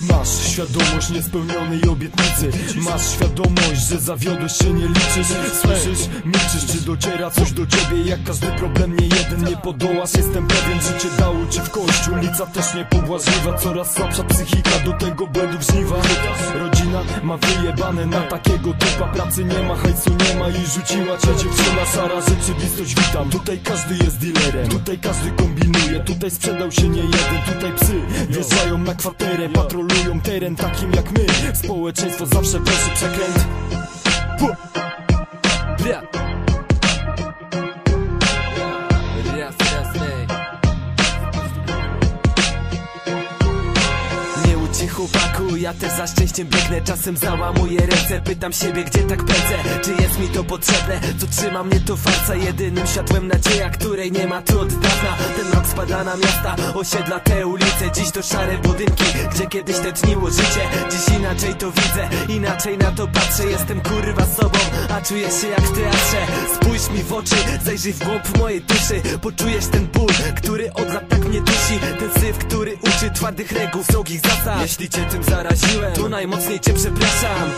Masz świadomość niespełnionej obietnicy. Masz świadomość, że zawiodłeś się nie liczysz. Słyszysz, milczysz, czy dociera coś do ciebie. Jak każdy problem nie jeden nie podołasz. Jestem pewien, życie dało ci w kość. Ulica też nie pobłażliwa. Coraz słabsza psychika, do tego błędów żniwa Rodzina ma wyjebane na takiego typa. Pracy nie ma, hajsu nie ma i rzuciła cię dziewczyna. Szara rzeczywistość, witam. Tutaj każdy jest dealerem. Tutaj każdy kombinuje. Tutaj sprzedał się nie jeden. Tutaj psy wjeżdżają na kwaterę Patrolują teren takim jak my Społeczeństwo zawsze prosi przekręt Pu! Bra. Chłopaku, ja też za szczęściem biegnę Czasem załamuję ręce, pytam siebie gdzie tak pędzę Czy jest mi to potrzebne, co trzyma mnie to farca Jedynym światłem nadzieja, której nie ma tu od dawna. Ten rok spada na miasta, osiedla te ulice Dziś to szare budynki, gdzie kiedyś tętniło życie. Dziś inaczej to widzę, inaczej na to patrzę. Jestem kurwa sobą, a czuję się jak w teatrze. Spójrz mi w oczy, zajrzyj w głąb mojej duszy. Poczujesz ten ból, który od lat tak mnie dusi. Ten syf, który twardych reguł, srogich zasad. Jeśli cię tym zaraziłem, to najmocniej cię przepraszam